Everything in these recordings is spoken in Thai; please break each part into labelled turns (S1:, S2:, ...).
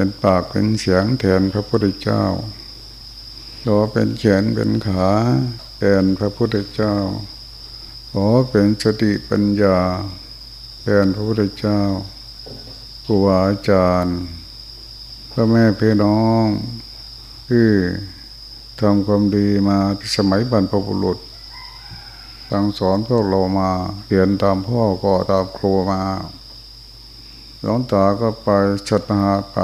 S1: เป็นปากเป็นเสียงแทนพระพุทธเจ้าก็เป็นแขนเป็นขาแทนพระพุทธเจ้า ขอเป็นสติปัญญาแทนพระพุทธเจ้าครูอาจารย์พ่อแม่พี่น้องที่ทำความดีมาสมัยบรรพบุรุษสั่งสอนพวกเรามาเรียนตามพ่อก็ตามครูมา หลวงตาก็ไปชดนาไป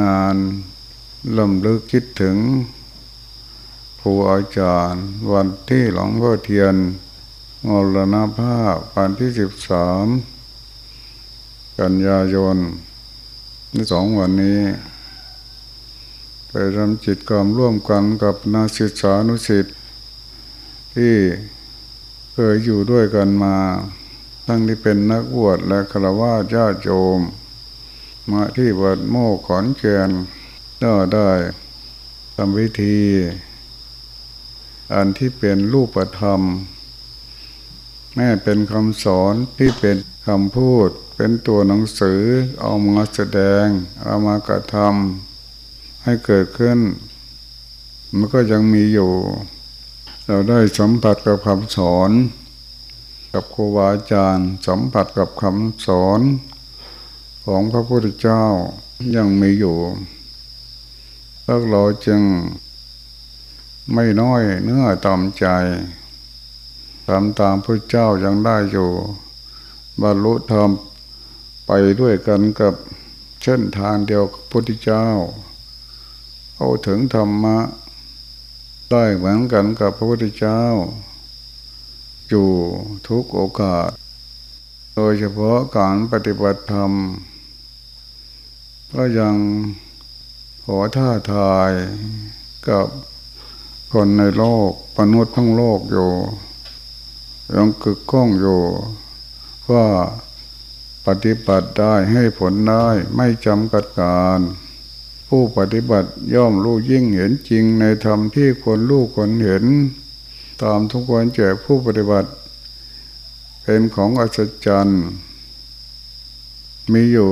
S1: งานลำลึกคิดถึงครูอาจารย์ วันที่หลวงพ่อเทียนมรณภาพวันที่สิบสามกันยายนในสองวันนี้ ไปทำจิตกรรมร่วมกันกับนาศิษานุสิทธิ์ที่เคยอยู่ด้วยกันมา ทั้งที่เป็นนักบวชและฆราวาสญาโยมมาที่วัดโมกขอนแก่นก็ได้ทำวิธี อันที่เป็นรูปธรรม แม่เป็นคำสอนที่เป็นคำพูด เป็นตัวหนังสือเอามาแสดง เอามากระทำให้เกิดขึ้น มันก็ยังมีอยู่ เราได้สัมผัสกับคำสอน กับครูบาอาจารย์ สัมผัสกับคำสอนของพระพุทธเจ้ายังมีอยู่พวกเราจึงไม่น้อยเนื้อตามใจทำตามพระเจ้ายังได้อยู่ บรรลุธรรมไปด้วยกันกับเช่นทางเดียวกับพระพุทธเจ้า เอาถึงธรรมะ ได้เหมือนกันกับพระพุทธเจ้า อยู่ทุกโอกาส โดยเฉพาะการปฏิบัติธรรม ก็ยังขอท่าทายกับคนในโลกมนุษย์ทั้งโลกอยู่ยังกึกก้องอยู่ว่าปฏิบัติได้ให้ผลได้ไม่จำกัดการ ผู้ปฏิบัติย่อมรู้ยิ่งเห็นจริงในธรรมที่คนรู้คนเห็น ตามทุกวันแจกผู้ปฏิบัติ เป็นของอัศจรรย์ มีอยู่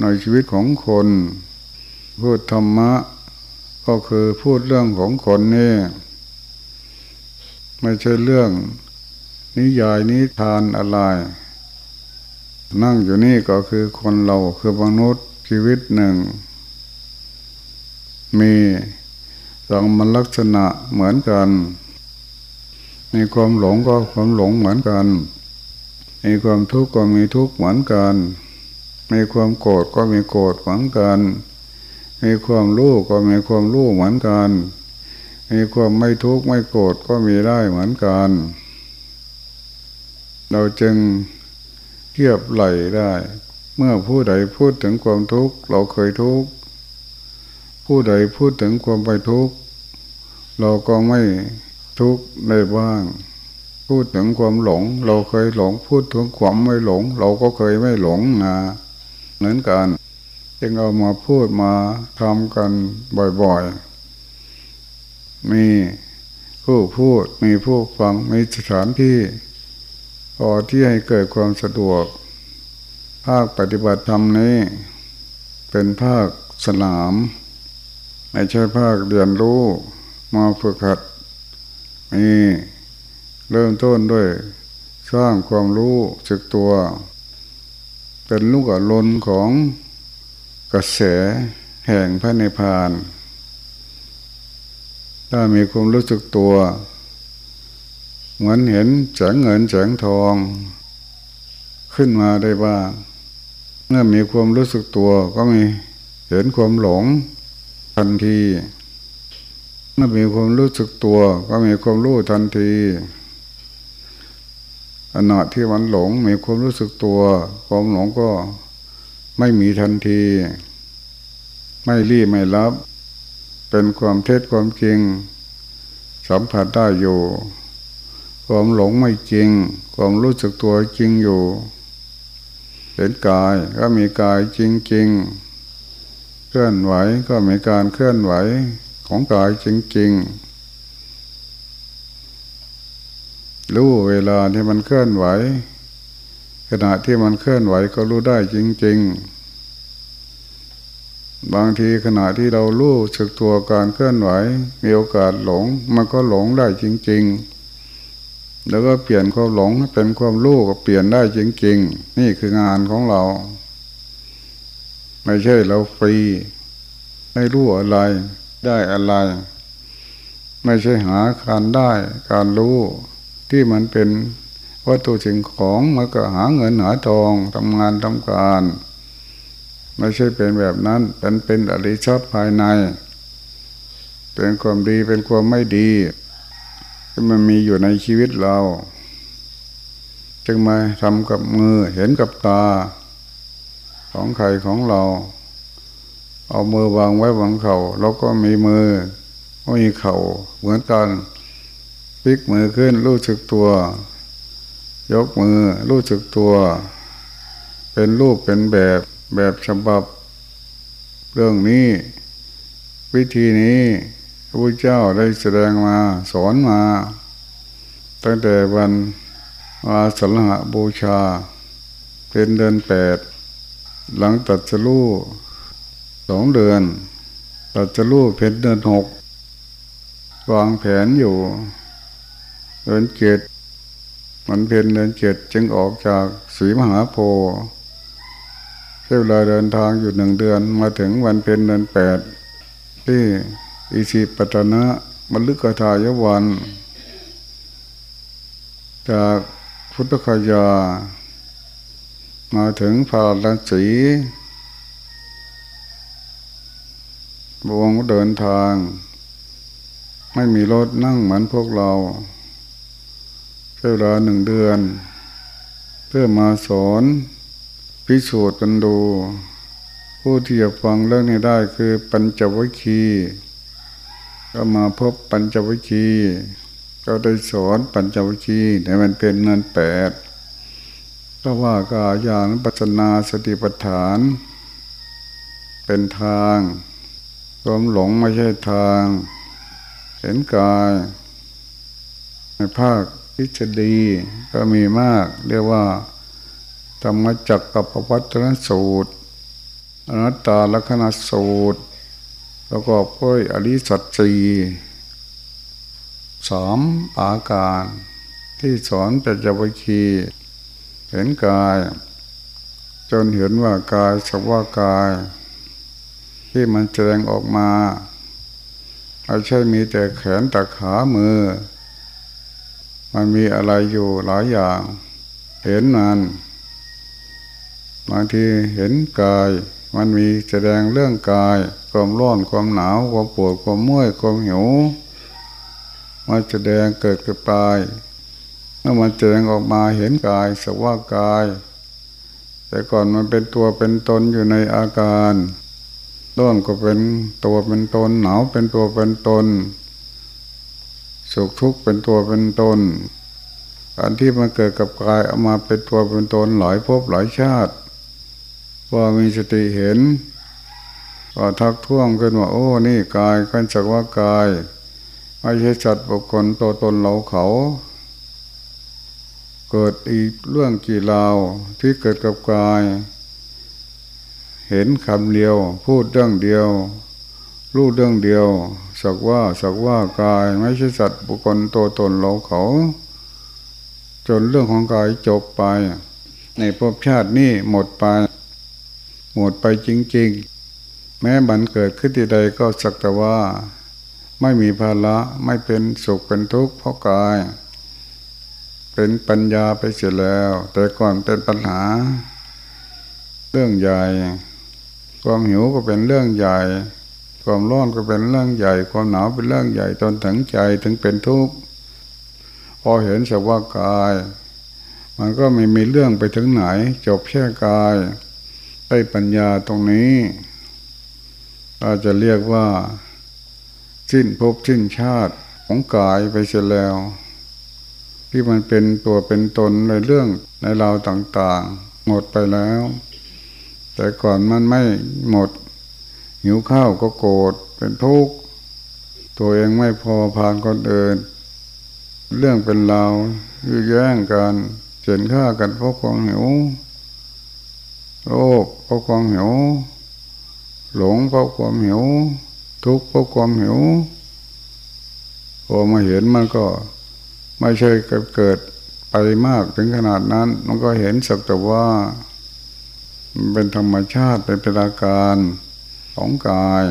S1: ในชีวิตของคน พูดธรรมะ ก็คือพูดเรื่องของคนนี่ไม่ใช่เรื่องนิยายนิทานอะไร นั่งอยู่นี่ก็คือคนเราคือมนุษย์ชีวิตหนึ่ง มีสองมันลักษณะเหมือนกัน มีความหลงก็ความหลงเหมือนกัน มีความทุกข์ก็มีทุกข์เหมือนกัน มีความโกรธก็มีโกรธเหมือนกัน มีความรู้ก็มีความรู้เหมือนกัน มีความไม่ทุกข์ไม่โกรธก็มีได้เหมือนกัน เราจึงเทียบไหลได้ เมื่อผู้ใดพูดถึงความทุกข์เราเคยทุกข์ ผู้ใดพูดถึงความไปทุกข์เราก็ไม่ ทุกข์ได้บ้าง พูดถึงความหลง เราเคยหลง พูดถึงความไม่หลง เราก็เคยไม่หลงนะเหมือนกันจึงเอามาพูดมาทำกันบ่อยๆ มีผู้พูดมีผู้ฟังมีสถานที่พอที่ให้เกิดความสะดวก ภาคปฏิบัติธรรมนี้ เป็นภาคสนาม ไม่ใช่ภาคเรียนรู้ มาฝึกหัด มีเริ่มต้นด้วย สร้างความรู้สึกตัว เป็นลูกอลนของกระแสแห่งพระนิพพาน ถ้ามีความรู้สึกตัว เหมือนเห็นแสงเงินแสงทอง ขึ้นมาได้บ้างเมื่อมีความรู้สึกตัวก็มีเห็นความหลงทันที เมื่อมีความรู้สึกตัวก็มีความรู้ทันทีขณะที่มันหลงมีความรู้สึกตัว ความหลงก็ไม่มีทันที ไม่รีบไม่รับ เป็นความเท็จความจริง สัมผัสได้อยู่ ความหลงไม่จริง ความรู้สึกตัวจริงอยู่เห็นกายก็มีกายจริงจริงเคลื่อนไหวก็มีการเคลื่อนไหว ของกายจริงจริงรู้เวลาที่มันเคลื่อนไหว ขณะที่มันเคลื่อนไหวก็รู้ได้จริง ๆ บางทีขณะที่เรารู้สึกตัวการเคลื่อนไหว มีโอกาสหลง มันก็หลงได้จริง ๆ แล้วก็เปลี่ยนความหลงเป็นความรู้ก็เปลี่ยนได้จริง ๆ นี่คืองานของเรา ไม่ใช่เราฟรีไม่รู้อะไร ได้อะไร ไม่ใช่หาการได้การรู้ที่มันเป็นวัตถุสิ่งของมันก็หาเงินหาทองทำงานทำการ ไม่ใช่เป็นแบบนั้นเป็นเป็นอริชอบภายใน เป็นความดีเป็นความไม่ดีที่มันมีอยู่ในชีวิตเรา จึงมาทำกับมือเห็นกับตา ของใครของเรา เอามือวางไว้วางเขา่าแล้วก็มีมือไม่มีเขา่าเหมือนกันพลิกมือขึ้นรู้สึกตัว ยกมือรู้สึกตัว เป็นรูปเป็นแบบแบบฉบับ เรื่องนี้ วิธีนี้พระพุทธเจ้าได้แสดงมาสอนมา ตั้งแต่วันอาสลหบูชาเป็นเดือนแปดหลังตัดสรู้ สองเดือนตัดสรู้เป็นเดือนหกวางแผนอยู่เดือนเจ็ดมันเป็นเดือนเจ็ดจึงออกจากสีมหาโพธิ์ใช้เวลาเดินทางอยู่หนึ่งเดือนมาถึงวันเพ็ญเดือนแปดที่อิสิปตนะมลึกทายวัน จากพุทธคยา มาถึงพาราสี บวงเดินทาง ไม่มีรถนั่งเหมือนพวกเราใช้เวลาหนึ่งเดือน เพื่อมาสอนพิสูจน์กันดู ผู้ที่จะฟังเรื่องนี้ได้คือปัญจวัคคีย์ก็มาพบปัญจวัคคีย์ก็ได้สอนปัญจวัคคีย์ในมันเป็นเงินแปดก็ว่ากายานปัจนาสติปัฏฐาน เป็นทาง ความหลงไม่ใช่ทาง เห็นกายในภาคทฤษฎีก็มีมาก เรียกว่า ธรรมจักกับปวัตนสูตรอนัตตาลักษณสูตรแล้วก็พ้ยอริสัตสีสามอาการที่สอนปัจจวิคีเห็นกาย จนเห็นว่ากายสภาวกาย ที่มันแสดงออกมาไม่ใช่มีแต่แขนตะขามือ มันมีอะไรอยู่หลายอย่าง เห็นมันบางทีเห็นกาย มันมีแสดงเรื่องกาย ความร้อนความหนาวความปวดความเมื่อยความหิวมันแสดงเกิดกับกายเมื่อมันแสดงออกมาเห็นกายสักว่ากาย แต่ก่อนมันเป็นตัวเป็นตนอยู่ในอาการ ร้อนก็เป็นตัวเป็นตนหนาวเป็นตัวเป็นตนสุขทุกข์เป็นตัวเป็นตนการที่มันเกิดกับกายเอามาเป็นตัวเป็นตนหลายภพหลายชาติว่ามีสติเห็นก็ทักท้วงขึ้นว่าโอ้นี่กายกันจักว่ากายไม่ใช่จัดบุคคลตัวตนเราเขา เกิดอีกเรื่องกี่ราวที่เกิดกับกาย เห็นคำเดียว พูดเรื่องเดียว รู้เรื่องเดียว สักว่าสักว่ากายไม่ใช่สัตว์บุคคลตัวตนเราเขา จนเรื่องของกายจบไป ในภพชาตินี้หมดไป หมดไปจริง ๆ แม้บันเกิดขึ้นที่ใดก็สักแต่ว่า ไม่มีภาระไม่เป็นสุขเป็นทุกข์เพราะกาย เป็นปัญญาไปเสียแล้ว แต่ก่อนเป็นปัญหาเรื่องใหญ่ ความหิวก็เป็นเรื่องใหญ่ ความร้อนก็เป็นเรื่องใหญ่ ความหนาวเป็นเรื่องใหญ่จนถึงใจถึงเป็นทุกข์พอเห็นสภาวะกาย มันก็ไม่มีเรื่องไปถึงไหน จบแค่กายได้ปัญญาตรงนี้เราจจะเรียกว่า สิ้นภพสิ้นชาติของกายไปเสียแล้ว ที่มันเป็นตัวเป็นตนในเรื่องในราวต่างๆ หมดไปแล้ว แต่ก่อนมันไม่หมด หิวข้าวก็โกรธเป็นทุกข์ตัวเองไม่พอผ่านคนอื่นเรื่องเป็นเรายื้อแย่งกันเฉียนฆ่ากันเพราะความหิวโรคเพราะความหิว หลงเพราะความหิว ทุกข์เพราะความหิวพอมาเห็นมันก็ไม่ใช่เกิดไปมากถึงขนาดนั้น มันก็เห็นสักแต่ว่า เป็นธรรมชาติเป็นปราการของกาย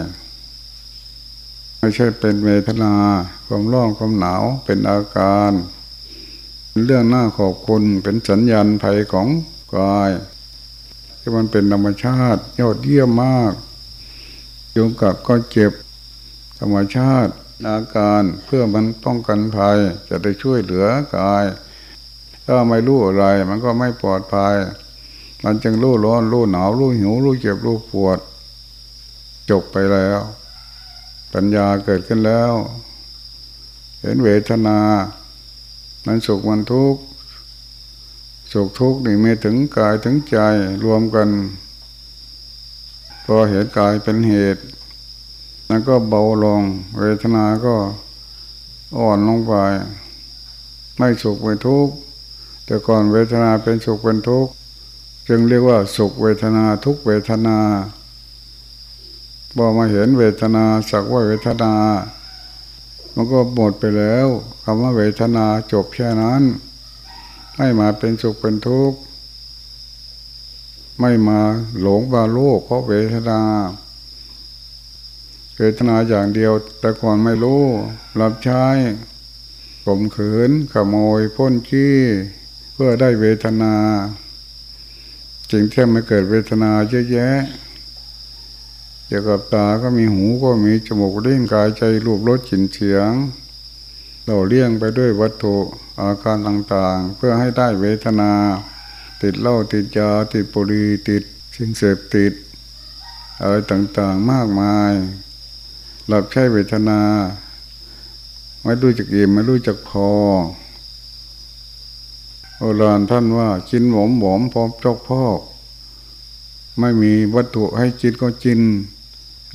S1: ไม่ใช่เป็นเวทนาความร้อนความหนาวเป็นอาการเรื่องหน้าขอบคุณเป็นสัญญาณภัยของกายที่มันเป็นธรรมชาติยอดเยี่ยมมากยุงกัดก็เจ็บ ธรรมชาติอาการเพื่อมันป้องกันภัยจะได้ช่วยเหลือกาย ถ้าไม่รู้อะไรมันก็ไม่ปลอดภัย มันจึงรู้ร้อนรู้หนาวรู้หิวรู้เจ็บรู้ปวด จบไปแล้ว ปัญญาเกิดขึ้นแล้ว เห็นเวทนา มันสุขมันทุกข์สุขทุกข์นี่ไมีถึงกายถึงใจรวมกัน พอเห็นกายเป็นเหตุแล้วก็เบาลง เวทนาก็อ่อนลงไป ไม่สุขไม่ทุกข์แต่ก่อนเวทนาเป็นสุขเป็นทุกข์ จึงเรียกว่าสุขเวทนาทุกเวทนาพอมาเห็นเวทนาสักว่าเวทนา มันก็หมดไปแล้วคำว่าเวทนาจบแค่นั้นไม่มาเป็นสุขเป็นทุกข์ไม่มาหลงบาโลกเพราะเวทนาเวทนาอย่างเดียว แต่ก่อนไม่รู้รับใช้ผมขืนขโมยพ้นขี้เพื่อได้เวทนา จึงแท่ไม่เกิดเวทนาเยอะแยะเกี่ยวกับตาก็มีหูก็มีจมูกเล่นกายใจรูปรสกลิ่นเสียง เราเลี้ยงไปด้วยวัตถุอาการต่างๆ เพื่อให้ได้เวทนา ติดเหล้าติดยาติดปุรีติดสิ่งเสพติดอะไรต่างๆมากมาย หลับใช้เวทนา ไม่รู้จักอิ่มไม่รู้จักพอ โอรานท่านว่ากินหมอมหมอมพร้อมจกพอก ไม่มีวัตถุให้กินก็กิน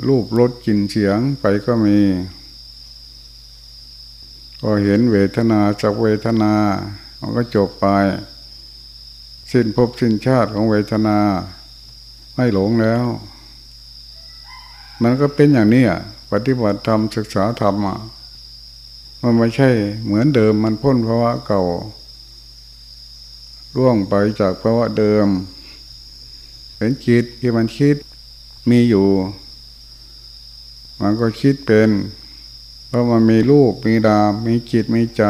S1: รูปรสกลิ่นเสียงไปก็มีพอเห็นเวทนาจากเวทนามันก็จบไป สิ้นภพสิ้นชาติของเวทนา ไม่หลงแล้ว มันก็เป็นอย่างนี้อะปฏิบัติธรรมศึกษาธรรมอะมันไม่ใช่เหมือนเดิมมันพ้นภาวะเก่า ล่วงไปจากภาวะเดิมเห็นคิดที่มันคิดมีอยู่ มันก็คิดเป็น เพราะมันมีรูปมีดามมีจิตมีใจ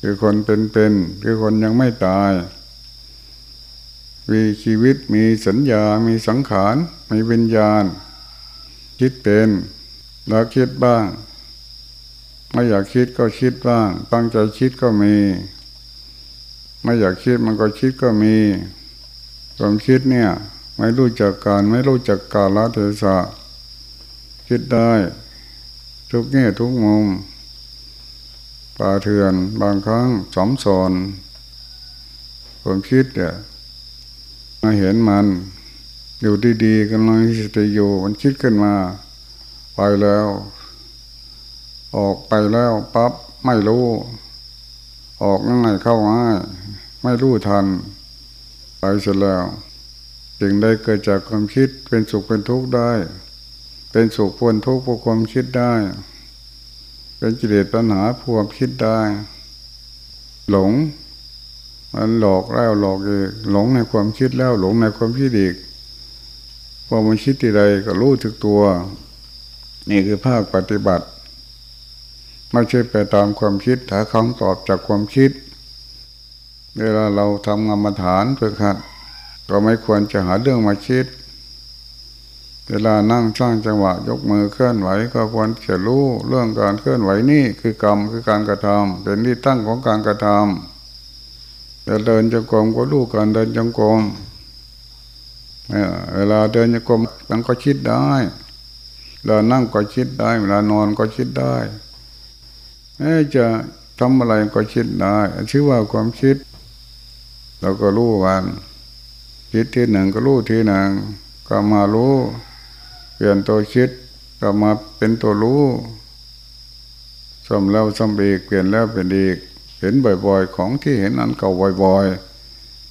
S1: คือคนเป็นๆคือคนยังไม่ตาย มีชีวิตมีสัญญา มีสังขาร มีวิญญาณ คิดเป็น แล้วคิดบ้าง ไม่อยากคิดก็คิดบ้าง ตั้งใจคิดก็มี ไม่อยากคิดมันก็คิดก็มี ความคิดเนี่ย ไม่รู้จักการไม่รู้จักกาลเทศะคิดได้ ทุกแง่ทุกมุมป่าเถื่อนบางครั้งสมสอนความคิดเนี่ยมาเห็นมัน อยู่ดีๆกันเลยสติอยู่มันคิดขึ้นมา ไปแล้ว ออกไปแล้วปั๊บไม่รู้ ออกง่ายเข้าง่าย ไม่รู้ทันไปเสร็จแล้วจึงได้เกิดจากความคิดเป็นสุขเป็นทุกข์ได้ เป็นสุขพ้นทุกข์เพราะความคิดได้ เป็นกิเลสปัญหาพวกคิดได้ หลงมันหลอกแล้วหลอกอีกหลงในความคิดแล้วหลงในความคิดอีกพอมันคิดที่ใดก็รู้ถึกตัว นี่คือภาคปฏิบัติ ไม่ใช่ไปตามความคิดหาคำตอบจากความคิด เวลาเราทำกรรมฐานเพื่อขัด ก็ไม่ควรจะหาเรื่องมาคิด เวลานั่งสร้างจังหวะยกมือเคลื่อนไหว ก็ควรจะรู้เรื่องการเคลื่อนไหวนี่คือกรรมคือการกระทำเป็นที่ตั้งของการกระทำจะเดินจงกรมก็รู้การเดินจงกรมเวลาเดินจงกรมมันก็คิดได้เวลานั่งก็คิดได้ เวลานอนก็คิดได้จะทำอะไรก็คิดได้ชื่อว่าความคิด เราก็รู้วันคิดที่หนึ่งก็รู้ที่หนึ่งก็มารู้เปลี่ยนตัวคิดก็มาเป็นตัวรู้สมแล้วสมอีกเปลี่ยนแล้วเป็นอีก เห็นบ่อยๆ ของที่เห็นนั้นเก่าบ่อย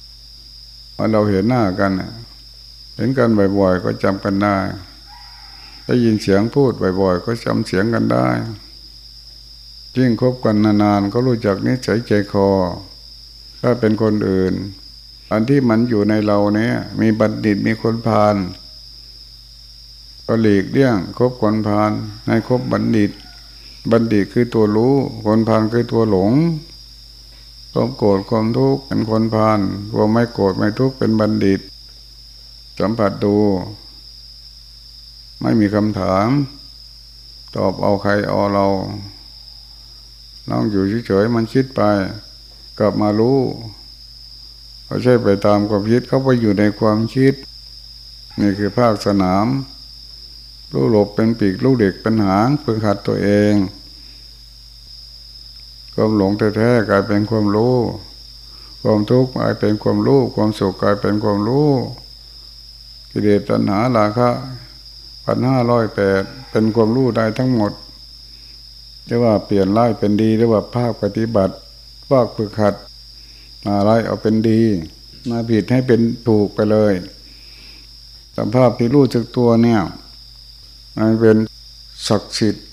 S1: ๆพอเราเห็นหน้ากัน เห็นกันบ่อยๆ ก็จำกันได้ได้ยินเสียงพูดบ่อยๆ ก็จำเสียงกันได้ยิ่งคบกันนานๆ ก็รู้จักนิสัยใจคอ ถ้าเป็นคนอื่น อันที่มันอยู่ในเราเนี่ย มีบัณฑิตมีคนพาลก็หลีกเลี่ยงคบคนพาลให้คบบัณฑิต บัณฑิตคือตัวรู้ คนพาลคือตัวหลงความโกรธความทุกข์เป็นคนพาลความไม่โกรธไม่ทุกข์เป็นบัณฑิต สัมผัสดู ไม่มีคำถาม ตอบเอาใครเอาเราน้องอยู่เฉยๆมันคิดไป กลับมารู้เขาใช่ไปตามความคิดเขาไปอยู่ในความคิด นี่คือภาคสนามรู้หลบเป็นปีกรู้เด็กเป็นหางฝึกหัดตัวเองความหลงแท้ๆกลายเป็นความรู้ ความทุกข์กลายเป็นความรู้ ความสุขกลายเป็นความรู้กิเลสตัณหาราคะปัญห้าร้อยแปดเป็นความรู้ได้ทั้งหมดเรียกว่าเปลี่ยนร้ายเป็นดีเรียกว่าภาคปฏิบัติ ภาคฝึกหัดมาร้ายเอาเป็นดี มาผิดให้เป็นถูกไปเลยสภาพที่รู้จักตัวเนี่ยมันเป็นศักดิ์สิทธิ์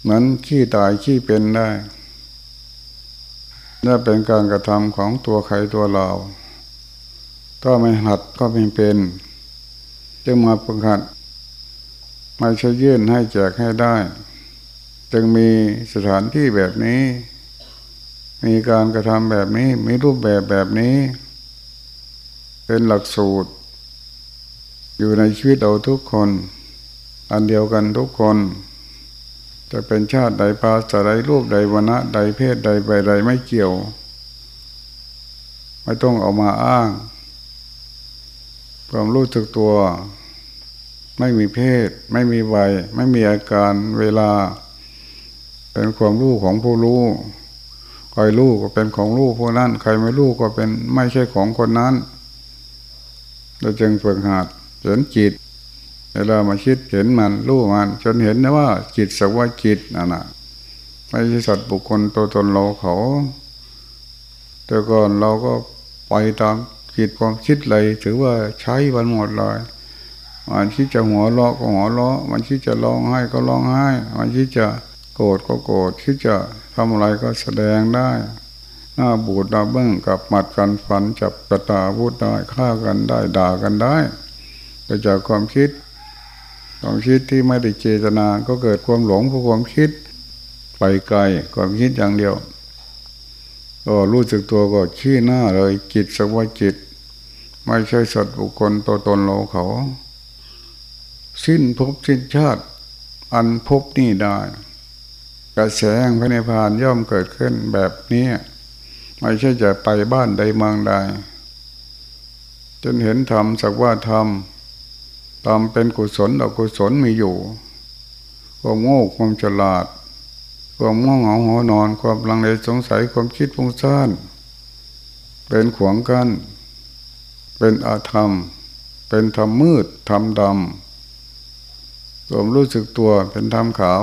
S1: เหมือนขี้ตายขี้เป็นได้นี่นเป็นการกระทำของตัวใครตัวเราถ้าไม่หัดก็ไม่เป็น จึงมาฝึกหัดไม่ใช่ยื่นให้แจกให้ได้ จึงมีสถานที่แบบนี้ มีการกระทำแบบนี้ มีรูปแบบแบบนี้ เป็นหลักสูตร อยู่ในชีวิตเราทุกคน อันเดียวกันทุกคน จะเป็นชาติใดภาษาใดรูปใดวรรณะใดเพศใดใบใดไม่เกี่ยว ไม่ต้องเอามาอ้าง ความรู้สึกตัว ไม่มีเพศ ไม่มีใบไม่มีอาการเวลา เป็นความรู้ของผู้รู้ รรู้ก็เป็นของรู้ผู้นั้น ใครไม่รู้ก็เป็นไม่ใช่ของคนนั้น เราจึงฝึกหัดเห็นจิตเวลามาคิดเห็นมันรู้มัน จนเห็นนะว่า จิตสักว่าจิตนั่นนะไม่ใช่สัตว์บุคคลตัวตนเราเขาแต่ก่อนเราก็ไปตามจิตความคิดเลย ถือว่าใช้วันหมดเลยมันคิดจะหัวเราะก็หัวเราะ มันคิดจะร้องไห้ก็ร้องไห้ มันคิดจะโกรธก็โกรธคิดจะ ทำอะไรก็แสดงได้ หน้าบูดหน้าเบื้องกับหมัดกันฟันจับกระตาพูดได้ฆ่ากันได้ด่ากันได้ แต่จากความคิดความคิดที่ไม่ได้เจตนา ก็เกิดความหลงเพราะความคิดไปไกลความคิดอย่างเดียว ก็รู้สึกตัวก็ชี้หน้าเลยจิตสักว่าจิต ไม่ใช่สัตว์บุคคลตัวตนเราเขา สิ้นภพสิ้นชาติ อันภพนี่ได้ กระแสแห่งพระนิพพานย่อมเกิดขึ้นแบบนี้ไม่ใช่จะไปบ้านใดเมืองใด จนเห็นธรรมสักว่าธรรมทำเป็นกุศลอกุศลมีอยู่ ความโง่ความฉลาด ความง่วงเหงาหัวนอน ความลังเลสงสัยความคิดฟุ้งซ่านเป็นขวงกันเป็นอาธรรม เป็นธรรมมืดธรรมดำควมรู้สึกตัวเป็นธรรมขาว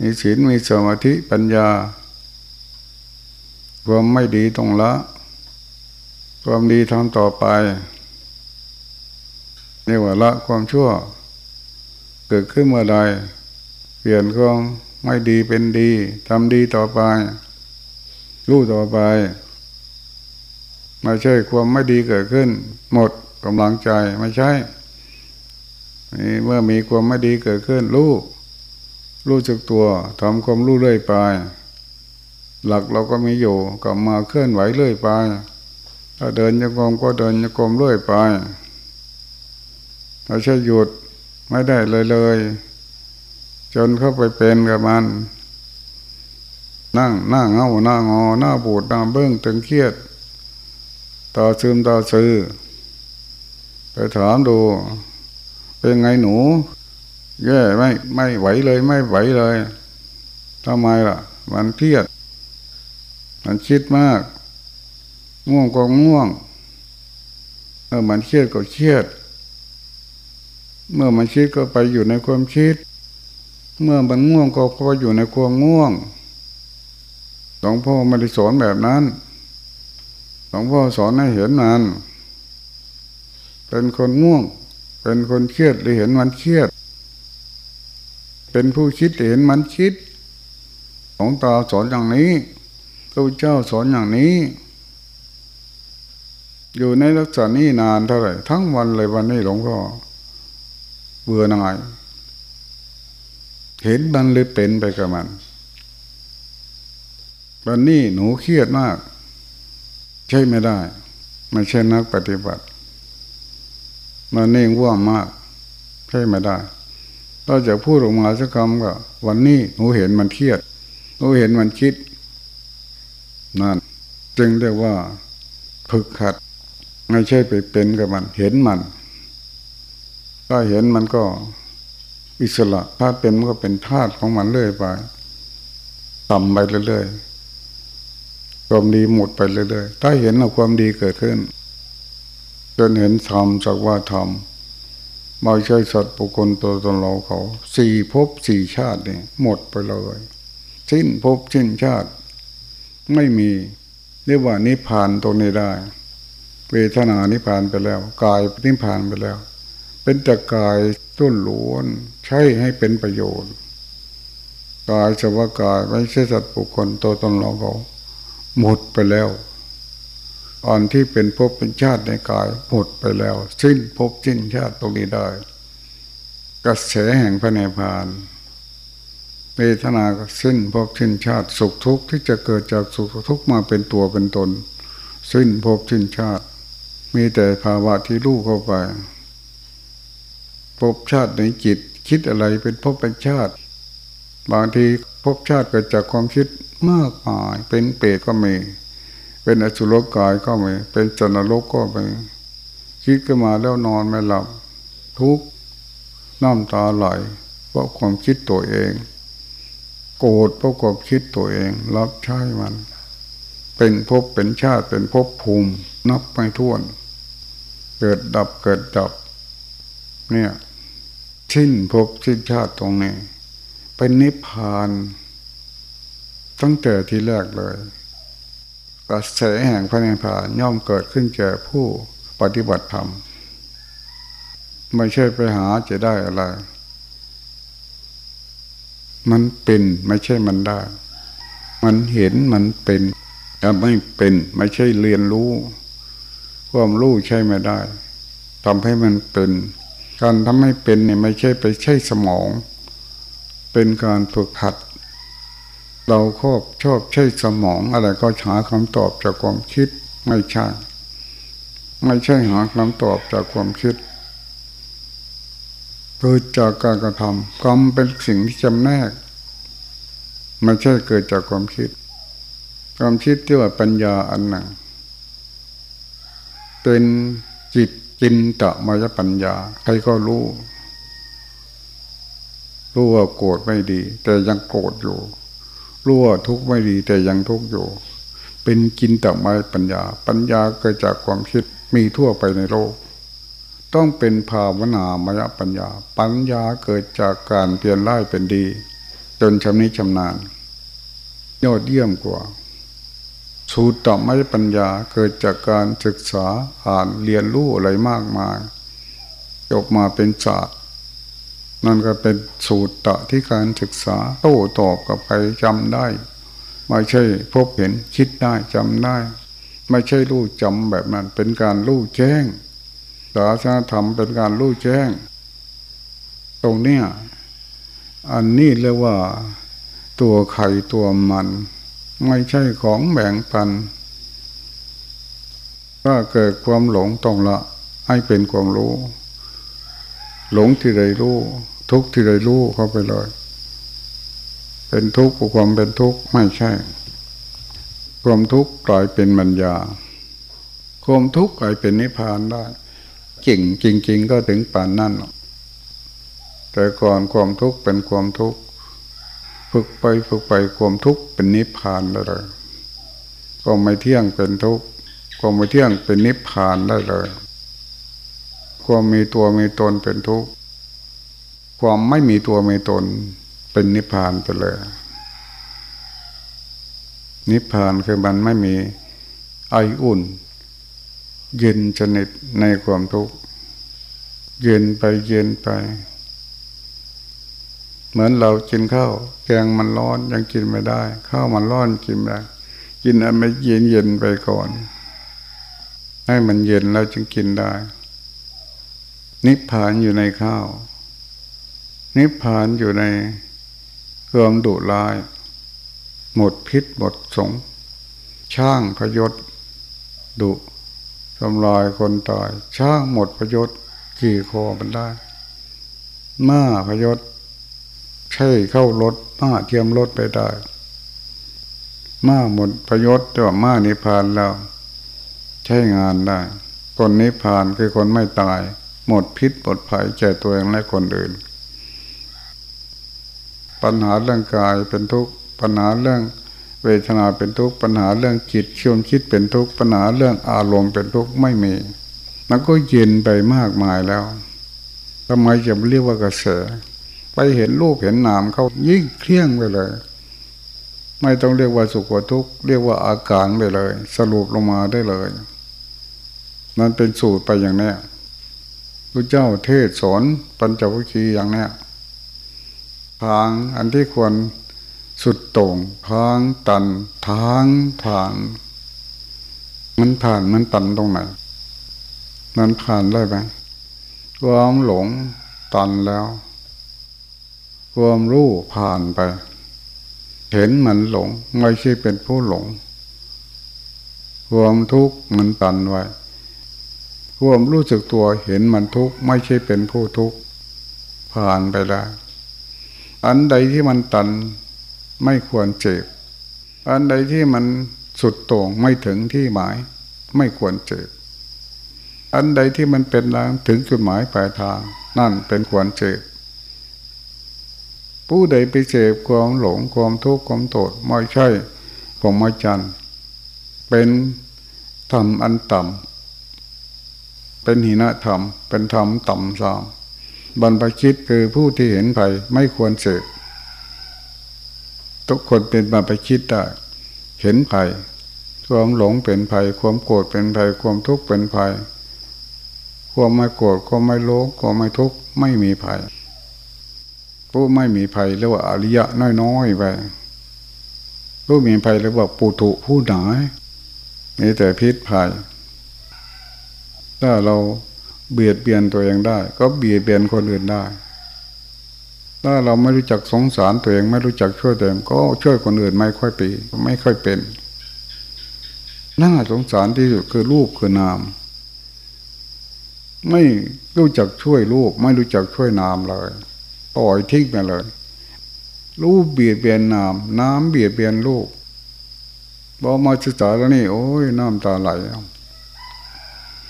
S1: มีศีลมีสมาธิปัญญา ความไม่ดีตรงละ ความดีทำต่อไปเรียกว่าละความชั่ว เกิดขึ้นเมื่อใดเปลี่ยนความไม่ดีเป็นดีทำดีต่อไป รู้ต่อไปไม่ใช่ความไม่ดีเกิดขึ้น หมดกำลังใจไม่ใช่เมื่อมีความไม่ดีเกิดขึ้นรู้ รู้จักตัวทำความรู้เรื่อยไป หลักเราก็มีอยู่กลับมาเคลื่อนไหวเรื่อยไปถ้าเดินยังกรมก็เดินยังกรมเรื่อยไปเราใช่หยุดไม่ได้เลยเลย จนเข้าไปเป็นกับมัน นั่งหน้าเงาหน้างอหน้าบูดหน้าเบื้องตึงเครียด ต่อซึมต่อซื้อไปถามดู เป็นไงหนู แย่ไม่ไม่ไหวเลยไม่ไหวเลยทำไมล่ะ มันเครียด มันคิดมากง่วงก็ง่วงเออมันเครียดก็เครียด เมื่อมันคิดก็ไปอยู่ในความคิด เมื่อมันง่วงก็ก็อยู่ในความง่วงหลวงพ่อไม่ได้สอนแบบนั้นหลวงพ่อสอนให้เห็นมันเป็นคนง่วง เป็นคนเครียดหรือเห็นมันเครียด เป็นผู้คิดเห็นมันคิดของตาสอนอย่างนี้พระเจ้าสอนอย่างนี้ อยู่ในลักษณะนี้นานเท่าไหร่ทั้งวันเลยวันนี้หลวงพ่อเบื่อหน่ายเห็นมันเลยเป็นไปกับมัน วันนี้หนูเครียดมาก ใช่ไม่ได้ไม่ใช่นักปฏิบัติ มันเนี่ว่ามาก ใช่ไม่ได้ เราจะพูดออกมาสักคำก็วันนี้หนูเห็นมันเครียดหนูเห็นมันคิด นั่น จึงเรียกว่าฝึกขัด ไม่ใช่ไปเป็นกับมัน เห็นมันถ้าเห็นมันก็อิสระ ถ้าเป็นมันก็เป็นธาตุของมันเรื่อยไปต่ำไปเรื่อยๆความดีหมดไปเรื่อยๆถ้าเห็นว่าความดีเกิดขึ้นจนเห็นธรรมจากว่าธรรม ม่ใช่สัตว์ปุคคลตัวตนเราเขาสี่ภพสี่ชาติเนี่ยหมดไปเลย สิ้นภพสิ้นชาติ ไม่มีเรียกว่านิพพานตรงนี้ได้ เวทนานิพพานไปแล้ว กายนิพพานไปแล้ว เป็นแต่กายต้นล้วนใช้ให้เป็นประโยชน์ กายสภากายไม่ใช่สัตว์ปุคคลตัวตนเราเขาหมดไปแล้ว อ่อนที่เป็นภพเป็นชาติในกายหมดไปแล้ว สิ้นภพสิ้นชาติตรงนี้ได้ กระแสแห่งพระเนพานเวทนาก็สิ้นภพสิ้นชาติสุขทุกข์ที่จะเกิดจากสุขทุกข์มาเป็นตัวเป็นตน สิ้นภพสิ้นชาติ มีแต่ภาวะที่รู้เข้าไปภพชาติในจิตคิดอะไรเป็นภพเป็นชาติ บางทีภพชาติเกิดจากความคิดมากมายเป็นเปรตก็มี เป็นอสุรกายก็ไม่เป็นจันรกก็ไม่คิดขึ้นมาแล้วนอนไม่หลับ ทุกน้ำตาไหลเพราะความคิดตัวเอง โกรธเพราะความคิดตัวเอง รับใช้มัน เป็นภพเป็นชาติเป็นภพภูมิ นับไม่ถ้วน เกิดดับเกิดดับ เนี่ยชิ้นภพชิ้นชาติตรงนี้ เป็นนิพพาน ตั้งแต่ที่แรกเลย กระแสแห่งพระนิพพานย่อมเกิดขึ้นแก่ผู้ปฏิบัติธรรม ไม่ใช่ไปหาจะได้อะไร มันเป็นไม่ใช่มันได้ มันเห็นมันเป็นแต่ไม่เป็นไม่ใช่เรียนรู้ความรู้ใช่ไม่ได้ทำให้มันเป็นการทำให้เป็นเนี่ยไม่ใช่ไปใช้สมอง เป็นการฝึกหัด เราครอบชอบใช้สมองอะไรก็หาคำตอบจากความคิดไม่ใช่ ไม่ใช่หาคำตอบจากความคิดเกิดจากการกระทำกรรมเป็นสิ่งที่จำแนกไม่ใช่เกิดจากความคิด ความคิดที่ว่าปัญญาอันหนึ่งเป็นจิตจินตมายปัญญา ใครก็รู้รู้ว่าโกรธไม่ดี แต่ยังโกรธอยู่ รู้ว่าทุกข์ไม่ดีแต่ยังทุกข์อยู่ เป็นกินต่ไม่ปัญญา ปัญญาเกิดจากความคิดมีทั่วไปในโลก ต้องเป็นภาวนามยปัญญา ปัญญาเกิดจากการเปลี่ยนร้ายเป็นดี จนชำนิชำนาญยอดเยี่ยมกว่า สูตรต่อไม่ปัญญาเกิดจากการศึกษาอ่านเรียนรู้อะไรมากมายจบมาเป็นศาสตร์ นั่นก็เป็นสูตรตะที่การศึกษาโต้ตอบกับใครจำได้ ไม่ใช่พบเห็นคิดได้จำได้ ไม่ใช่รู้จำแบบนั้น เป็นการรู้แจ้งศาสนาธรรมเป็นการรู้แจ้ง ตรงเนี้ยอันนี้เรียกว่าตัวไข่ตัวมัน ไม่ใช่ของแบ่งปัน ถ้าเกิดความหลงต้องละ ให้เป็นความรู้ หลงที่ใดรู้ ทุกที่ใดรู้เข้าไปเลย เป็นทุกข์ความเป็นทุกข์ไม่ใช่ ความทุกข์กลายเป็นมัญญาความทุกข์กลายเป็นนิพพานได้จริงจริง ๆ ก็ถึงป่านนั่นแต่ก่อนความทุกข์เป็นความทุกข์ฝึกไปฝึกไปความทุกข์เป็นนิพพานได้เลยก็ไม่เที่ยงเป็นทุกข์ก็ไม่เที่ยงเป็นนิพพานได้เลย ความมีตัวมีตนเป็นทุกข์ความไม่มีตัวมีตนเป็นนิพพานไปเลย นิพพานคือมันไม่มีไออุ่น เย็นชนิดในความทุกข์เย็นไปเย็นไป เหมือนเรากินข้าวแกงมันร้อนยังกินไม่ได้ข้าวมันร้อนกินไม่ได้กินอันไม่เย็นเย็นไปก่อน ให้มันเย็นแล้วจึงกินได้ นิพพานอยู่ในข้าว นิพพานอยู่ในเความดุร้าย หมดพิษหมดสง ช่างพยศดุทำลายคนตาย ช่างหมดพยศขี่คอมันได้ม้าพยศใช่เข้ารถม้าเทียมรถไปได้ม้าหมดพยศแต่ว่าม้านิพพานแล้ว ใช้งานได้ คนนิพพานคือคนไม่ตาย หมดพิษหมดภัยแก่ตัวเองและคนอื่น ปัญหาเรื่องกายเป็นทุกข์ปัญหาเรื่องเวทนาเป็นทุกข์ปัญหาเรื่องจิตชวนคิดเป็นทุกข์ปัญหาเรื่องอารมณ์เป็นทุกข์ไม่มีมันก็เย็นไปมากมายแล้วทำไมจะเรียกว่ากระแสไปเห็นรูปเห็นนามเขายิ่งเครียงไปเลย ไม่ต้องเรียกว่าสุขว่าทุกข์เรียกว่าอาการไปเลย สรุปลงมาได้เลย นั่นเป็นสูตรไปอย่างนี้ พระเจ้าเทศสอนปัญจวัคคีย์อย่างนี้ทางอันที่ควรสุดต่งทางตันทางผ่านมันผ่านมันตันตรงไหนมันผ่านได้ไหมความหลงตันแล้ว ความรู้ผ่านไป เห็นมันหลง ไม่ใช่เป็นผู้หลง ความทุกข์มันตันไว้ ความรู้สึกตัวเห็นมันทุกข์ไม่ใช่เป็นผู้ทุกข์ผ่านไปแล้ว อันใดที่มันตันไม่ควรเจ็บ อันใดที่มันสุดโต่งไม่ถึงที่หมาย ไม่ควรเจ็บ อันใดที่มันเป็นทางถึงจุดหมายปลายทาง นั่นเป็นควรเจ็บ ผู้ใดไปเจ็บความหลงความทุกข์ความโทษไม่ใช่ผมไม่จันเป็นธรรมอันต่ำ เป็นหินธรรม เป็นธรรมต่ำสามบรรพชิตคือผู้ที่เห็นภัยไม่ควรเสพทุกคนเป็นมาไปคิดได้เห็นภัยความหลงเป็นภัย ความโกรธเป็นภัย ความทุกข์เป็นภัย ความไม่โกรธความไม่โลภความไม่ทุกข์ไม่มีภัยผู้ไม่มีภัยเรียกว่าอริยะน้อยๆไปผู้มีภัยเรียกว่าปุถุผู้หนามีแต่พิษภัย ถ้าเราเบียดเบียนตัวเองได้ ก็เบียดเบียนคนอื่นได้ ถ้าเราไม่รู้จักสงสารตัวเอง ไม่รู้จักช่วยตัวเองก็ช่วยคนอื่นไม่ค่อยปีไม่ค่อยเป็นน่าสงสารที่สุดคือรูปคือนาม ไม่รู้จักช่วยรูป ไม่รู้จักช่วยนามเลยปล่อยทิ้งไปเลย รูปเบียดเบียนนาม น้ำเบียดเบียนรูปบอมาศึกษาแล้วนี่ โอ้ยน้ำตาไหล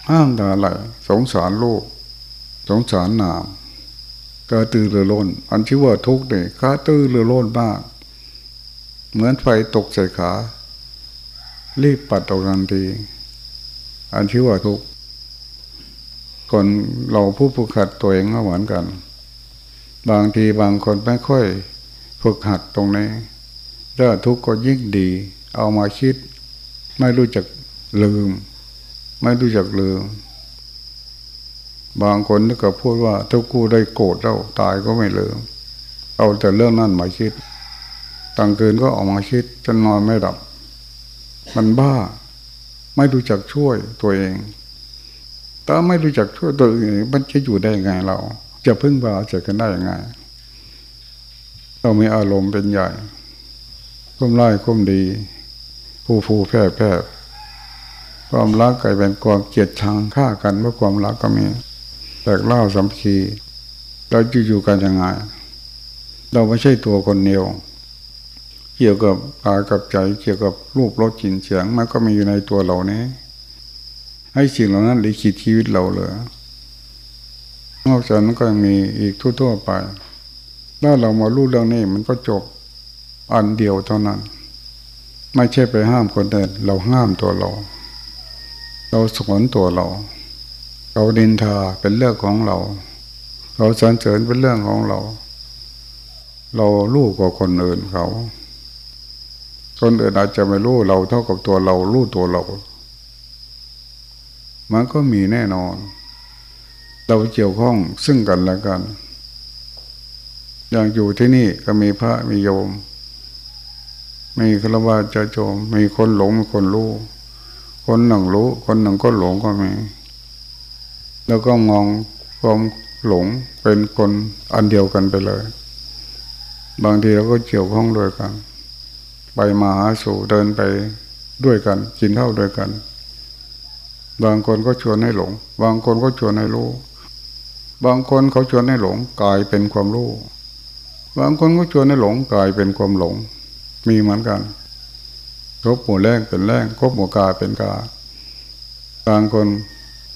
S1: น้ำตาไหลสงสารลูก สงสารนามกระตือรือร้น อันที่ว่าทุกข์เนี่ยกระตือรือร้นมาก เหมือนไฟตกใส่ขา รีบปัดออกทันที อันที่ว่าทุกข์คนเราผู้ฝึกหัดตัวเองก็เหมือนกัน บางทีบางคนไม่ค่อยฝึกหัดตรงนี้ถ้าทุกข์ก็ยิ่งดี เอามาคิด ไม่รู้จักลืม ไม่รู้จักลืม บางคนนึกก็พูดว่าถ้ากูได้โกรธแล้วตายก็ไม่ลืม เอาแต่เรื่องนั้นมาคิดต่างคืนก็ออกมาคิดจนนอนไม่หลับ มันบ้า ไม่รู้จักช่วยตัวเอง ถ้าไม่รู้จักช่วยตัวเองมันจะอยู่ได้ยังไงเรา จะพึ่งพาเจอกันได้ยังไง เรามีอารมณ์เป็นใหญ่คุ้มไล่คุ้มดีผู้ผู้แพ้แพ้ ความรักกลายเป็นความเกลียดชังฆ่ากันเพราะความรักก็มีแตกเล่าสัมพีเราจะอยู่กันยังไงเราไม่ใช่ตัวคนเดียว เกี่ยวกับกายกับใจ เกี่ยวกับรูปรสกลิ่นเสียงมันก็มีอยู่ในตัวเรานี้ ให้สิ่งเหล่านั้นลิขิตชีวิตเราเลยนอกจากนั้นก็ยังมีอีกทั่วๆไป ถ้าเรามารู้เรื่องนี้มันก็จบอันเดียวเท่านั้น ไม่ใช่ไปห้ามคนอื่นเราห้ามตัวเรา เราสอนตัวเรา เราดินทาเป็นเรื่องของเรา เราสรรเสริญเป็นเรื่องของเรา เราลูกกว่าคนอื่นเขา คนอื่นอาจจะไม่รู้เราเท่ากับตัวเรารู้ตัวเรา มันก็มีแน่นอน เราเกี่ยวข้องซึ่งกันและกัน อย่างอยู่ที่นี่ก็มีพระมีโยม มีฆราวาสจะโจม มีคนหลงมีคนรู้ คนหนึ่งรู้ คนหนึ่งก็หลงก็มี แล้วก็มองความหลงเป็นคนอันเดียวกันไปเลย บางทีเราก็เกี่ยวข้องด้วยกัน ไปมาหาสู่เดินไปด้วยกัน กินเท่าด้วยกัน บางคนก็ชวนให้หลง บางคนก็ชวนให้รู้ บางคนเขาชวนให้หลงกลายเป็นความรู้ บางคนก็ชวนให้หลงกลายเป็นความหลง มีเหมือนกัน ครบหมู่แรงเป็นแรงครบหมู่กาเป็นกาบางคน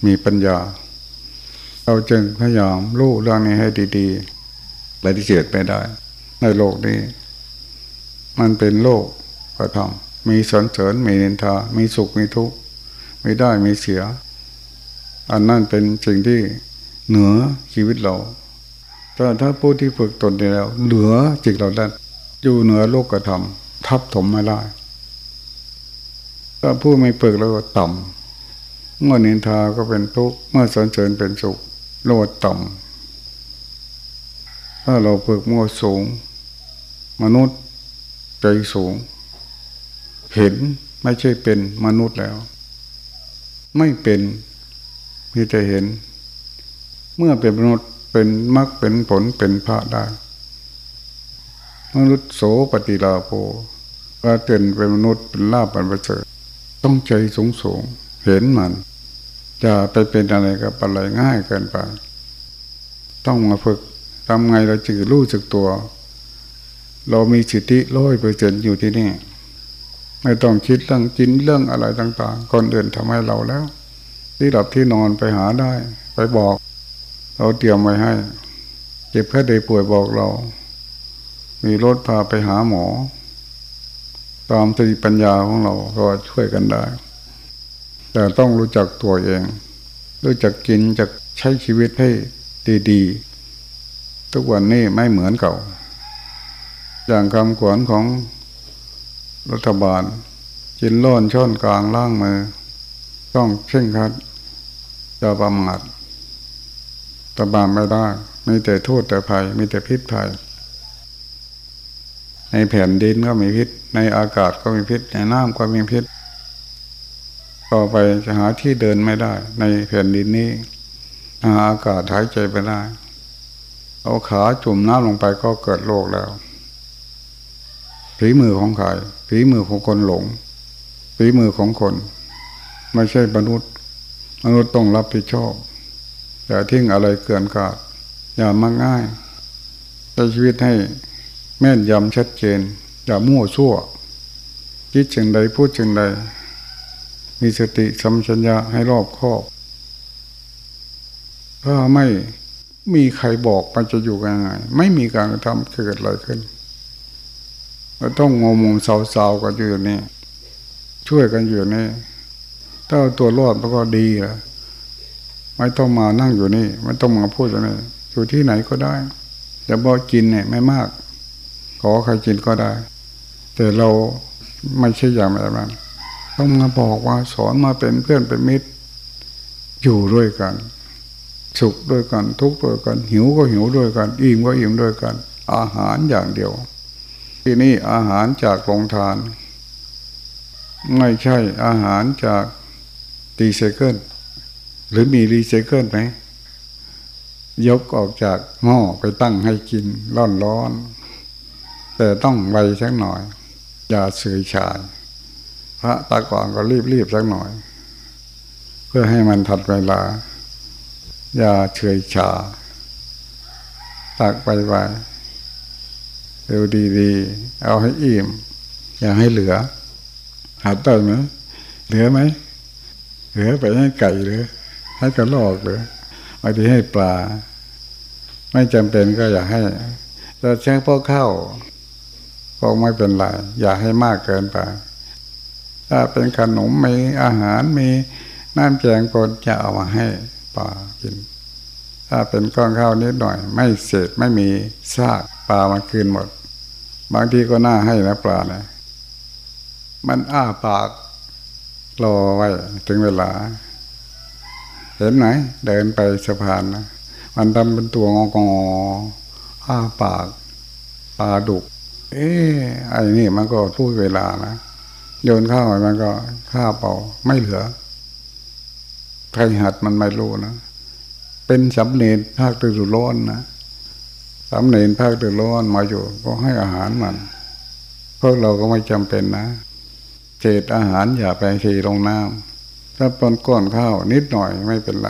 S1: มีปัญญา เราจึงพยายามรู้เรื่องนี้ให้ดีๆปฏิเสธไม่ได้ ในโลกนี้ มันเป็นโลกกระทำมีสนเสริญมีนินทา มีสุขมีทุกข์ไม่ได้มีเสีย อันนั้นเป็นสิ่งที่เหนือชีวิตเราแต่ถ้าผู้ที่ฝึกตนได้แล้ว เหลือจิตเราได้อยู่เหนือโลกกระทำทับถมไม่ได้ ถ้าผู้ไม่ฝึกแล้วก็ต่ำเมื่อนินทาก็เป็นทุกข์เมื่อสนเสริญเป็นสุขโลดต่ำถ้าเราฝึกมั่วสูง มนุษย์ใจสูง เห็นไม่ใช่เป็นมนุษย์แล้ว ไม่เป็นมีแต่เห็น เมื่อเป็นมนุษย์เป็นมรรคเป็นผลเป็นพระได้มนุษย์โสปฏิลาโภว่าเต็นเป็นมนุษย์เป็นลาบเป็นประเสริฐ ต้องใจสูงสูงเห็นมันจะไปเป็นอะไรกับอะไรง่ายเกินไป ต้องมาฝึกทำไงเราจึงรู้สึกตัว เรามีสิทธิร้อยเปอร์เซ็นอยู่ที่นี่ ไม่ต้องคิดเรื่องกินเรื่องอะไรต่าง ๆ คนอื่นทำให้เราแล้ว ที่หลับที่นอนไปหาได้ ไปบอก เราเตรียมไว้ให้ เจ็บแค่ใดป่วยบอกเรา มีรถพาไปหาหมอ ตามสติปัญญาของเราก็ช่วยกันได้ แต่ต้องรู้จักตัวเอง รู้จักกินจักใช้ชีวิตให้ดีๆ ทุกวันนี้ไม่เหมือนเก่า อย่างคำขวัญของรัฐบาล กินล้นช่อนกลางล่างมือ ต้องเข่งคัดจะประมาทตบามไม่ได้มีแต่โทษแต่ภัย มีแต่พิษภัย ในแผ่นดินก็มีพิษ ในอากาศก็มีพิษ ในน้ำก็มีพิษต่อไปจะหาที่เดินไม่ได้ ในแผ่นดินนี้หาอากาศหายใจไปได้ เอาขาจุ่มน้ำลงไปก็เกิดโรคแล้วฝีมือของใครฝีมือของคนหลงฝีมือของคน ไม่ใช่มนุษย์มนุษย์ต้องรับผิดชอบอย่าทิ้งอะไรเกินกาดอย่ามักง่ายใช้ชีวิตให้แม่นยำชัดเจน อย่ามั่วชั่ว คิดจึงใดพูดจึงใด มีสติสัมชัญญะให้รอบคอบถ้าไม่มีใครบอกมันจะอยู่ยังไง ไม่มีการทำเกิดอะไรขึ้นเราต้องงมงมเศร้าๆกันอยู่นี่ช่วยกันอยู่นี่ถ้าตัวรอดมันก็ดีอะไม่ต้องมานั่งอยู่นี่ ไม่ต้องมาพูดอย่างนี้อยู่ที่ไหนก็ได้แต่บอกกินเนี่ยไม่มาก ขอใครกินก็ได้ แต่เราไม่ใช่อย่างแบบนั้นต้องมาบอกว่าสอนมาเป็นเพื่อนเป็นมิตร อยู่ด้วยกัน สุขด้วยกัน ทุกข์ด้วยกัน หิวก็หิวด้วยกัน อิ่มก็อิ่มด้วยกัน อาหารอย่างเดียว ที่นี่อาหารจากโรงทาน ไม่ใช่อาหารจากรีไซเคิลหรือมีรีไซเคิลไหมยกออกจากหม้อไปตั้งให้กินร้อนๆแต่ต้องไวสักหน่อย อย่าเสื่อชาย พระตาก่อนก็รีบๆสักหน่อย เพื่อให้มันทัดเวลา อย่าเฉยชา ตักไปไปเร็วดีๆ เอาให้อิ่ม อย่าให้เหลือหาได้ไหมเหลือไหมเหลือไปให้ไก่หรือ ให้กระลอกหรือบางทีให้ปลา ไม่จำเป็นก็อย่าให้แต่แช่พวกข้าว ก็ไม่เป็นไรอย่าให้มากเกินไป ถ้าเป็นขนมมีอาหารมีน้ำแกงปนจะเอามาให้ปลากิน ถ้าเป็นก้อนข้าวนิดหน่อย ไม่เศษไม่มีซากปลามาคืนหมด บางทีก็น่าให้นะปลานะมันอ้าปากรอไว้ถึงเวลา เห็นไหมเดินไปสะพานนะมันทำเป็นตัวงองออ้าปากปลาดุก เอ๊ะไอ้นี่มันก็พูดเวลานะโยนข้าวมันก็ข้าวเปล่าไม่เหลือใครหัดมันไม่รู้นะเป็นสำเนียงภาคตะลุร้อนนะสำเนียงภาคตะร้อนมาอยู่ ก็ให้อาหารมันพวกเราก็ไม่จำเป็นนะเศษอาหารอย่าไปเทลงน้ำถ้าปนก้อนข้าวนิดหน่อยไม่เป็นไร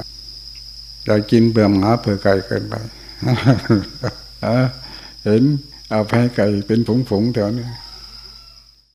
S1: อย่ากินเบื่อหมาเผื่อไก่เกินไปเห็น เอาแพ้ไก่เป็นผงๆแถวนี้